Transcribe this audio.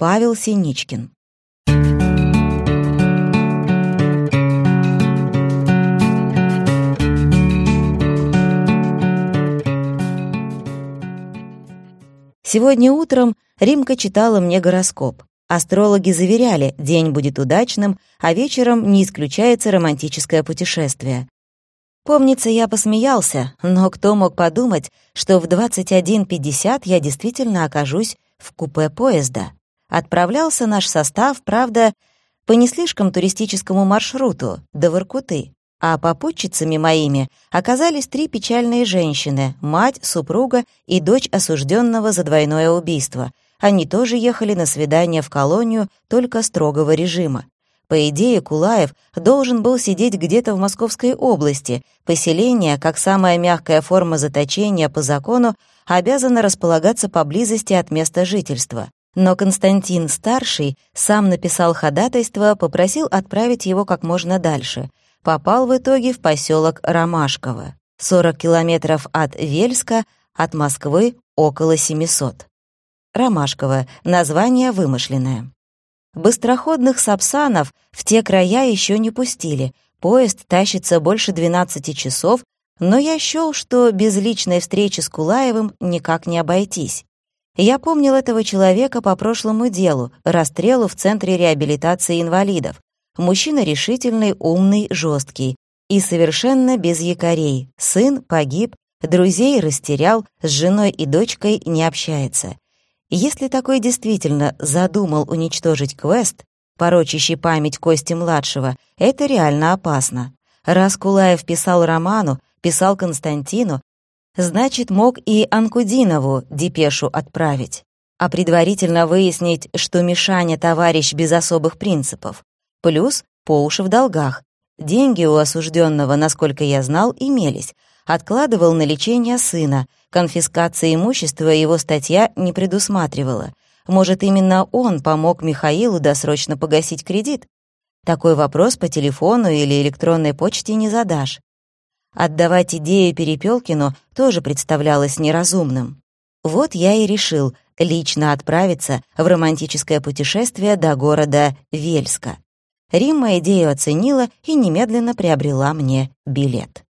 Павел Синичкин. Сегодня утром Римка читала мне гороскоп. Астрологи заверяли, день будет удачным, а вечером не исключается романтическое путешествие. Помнится, я посмеялся, но кто мог подумать, что в 21.50 я действительно окажусь в купе поезда. Отправлялся наш состав, правда, по не слишком туристическому маршруту, до Воркуты, а попутчицами моими оказались три печальные женщины, мать, супруга и дочь осужденного за двойное убийство. Они тоже ехали на свидание в колонию только строгого режима. По идее, Кулаев должен был сидеть где-то в Московской области. Поселение, как самая мягкая форма заточения по закону, обязано располагаться поблизости от места жительства. Но Константин Старший сам написал ходатайство, попросил отправить его как можно дальше. Попал в итоге в поселок Ромашково. 40 километров от Вельска, от Москвы около 700. Ромашково — название вымышленное. Быстроходных сапсанов в те края еще не пустили. Поезд тащится больше 12 часов, но я счел, что без личной встречи с Кулаевым никак не обойтись. Я помнил этого человека по прошлому делу, расстрелу в Центре реабилитации инвалидов. Мужчина решительный, умный, жесткий. И совершенно без якорей. Сын погиб, друзей растерял, с женой и дочкой не общается. Если такой действительно задумал уничтожить квест, порочащий память Кости-младшего, это реально опасно. Раз Кулаев писал Роману, писал Константину, значит, мог и Анкудинову депешу отправить, а предварительно выяснить, что Мишаня товарищ без особых принципов. Плюс по уши в долгах. Деньги у осужденного, насколько я знал, имелись. Откладывал на лечение сына, Конфискация имущества его статья не предусматривала. Может, именно он помог Михаилу досрочно погасить кредит? Такой вопрос по телефону или электронной почте не задашь. Отдавать идею Перепелкину тоже представлялось неразумным. Вот я и решил лично отправиться в романтическое путешествие до города Вельска. Римма идею оценила и немедленно приобрела мне билет.